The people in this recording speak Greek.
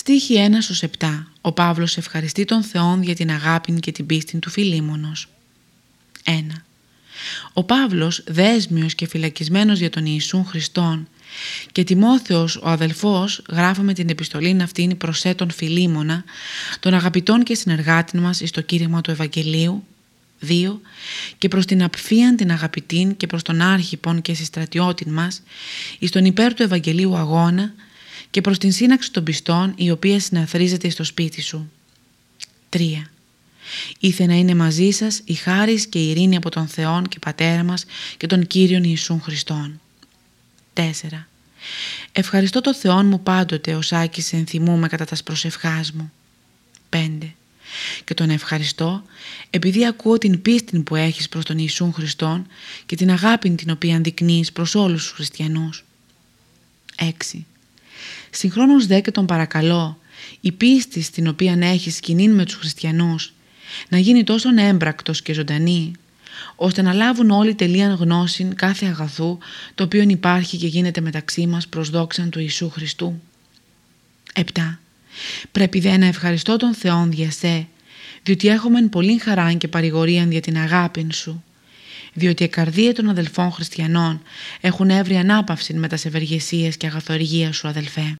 Στίχη 1 7. Ο Παύλος ευχαριστεί τον Θεόν για την αγάπη και την πίστη του Φιλίμωνος. 1. Ο Παύλος, δέσμιος και φυλακισμένος για τον Ιησούν Χριστόν και Τιμόθεος ο αδελφός γράφουμε την επιστολή αυτήν προς τον Φιλίμωνα, τον αγαπητών και συνεργάτη μας εις το κήρυγμα του Ευαγγελίου 2. Και προς την απφίαν την αγαπητήν και προς τον άρχιπον και συστρατιώτην μας εις τον υπέρ του Ευαγγελίου αγώνα και προς την σύναξη των πιστών η οποία συναθρίζεται στο σπίτι σου. 3. Ήθε να είναι μαζί σας η χάρις και η ειρήνη από τον Θεόν και Πατέρα μας και τον Κύριον Ιησούν Χριστόν. 4. Ευχαριστώ το Θεόν μου πάντοτε ως άκης ενθυμούμε κατά τας προσευχάς μου. 5. Και τον ευχαριστώ επειδή ακούω την πίστη που έχεις προς τον Ιησούν Χριστόν και την αγάπη την οποία δεικνύεις προς όλους τους χριστιανούς. 6. Συγχρόνως δε και τον παρακαλώ η πίστη στην οποία έχεις κοινή με τους χριστιανούς να γίνει τόσο έμπρακτος και ζωντανή ώστε να λάβουν όλοι τελείαν γνώση κάθε αγαθού το οποίο υπάρχει και γίνεται μεταξύ μας προς δόξαν του Ιησού Χριστού. 7. Πρέπει δε να ευχαριστώ τον Θεόν δια σε, διότι έχουμε πολύ χαρά και παρηγορία για την αγάπη σου, διότι οι καρδία των αδελφών χριστιανών έχουν έβρει ανάπαυση με τα ευεργεσίες και αγαθοργία σου αδελφέ.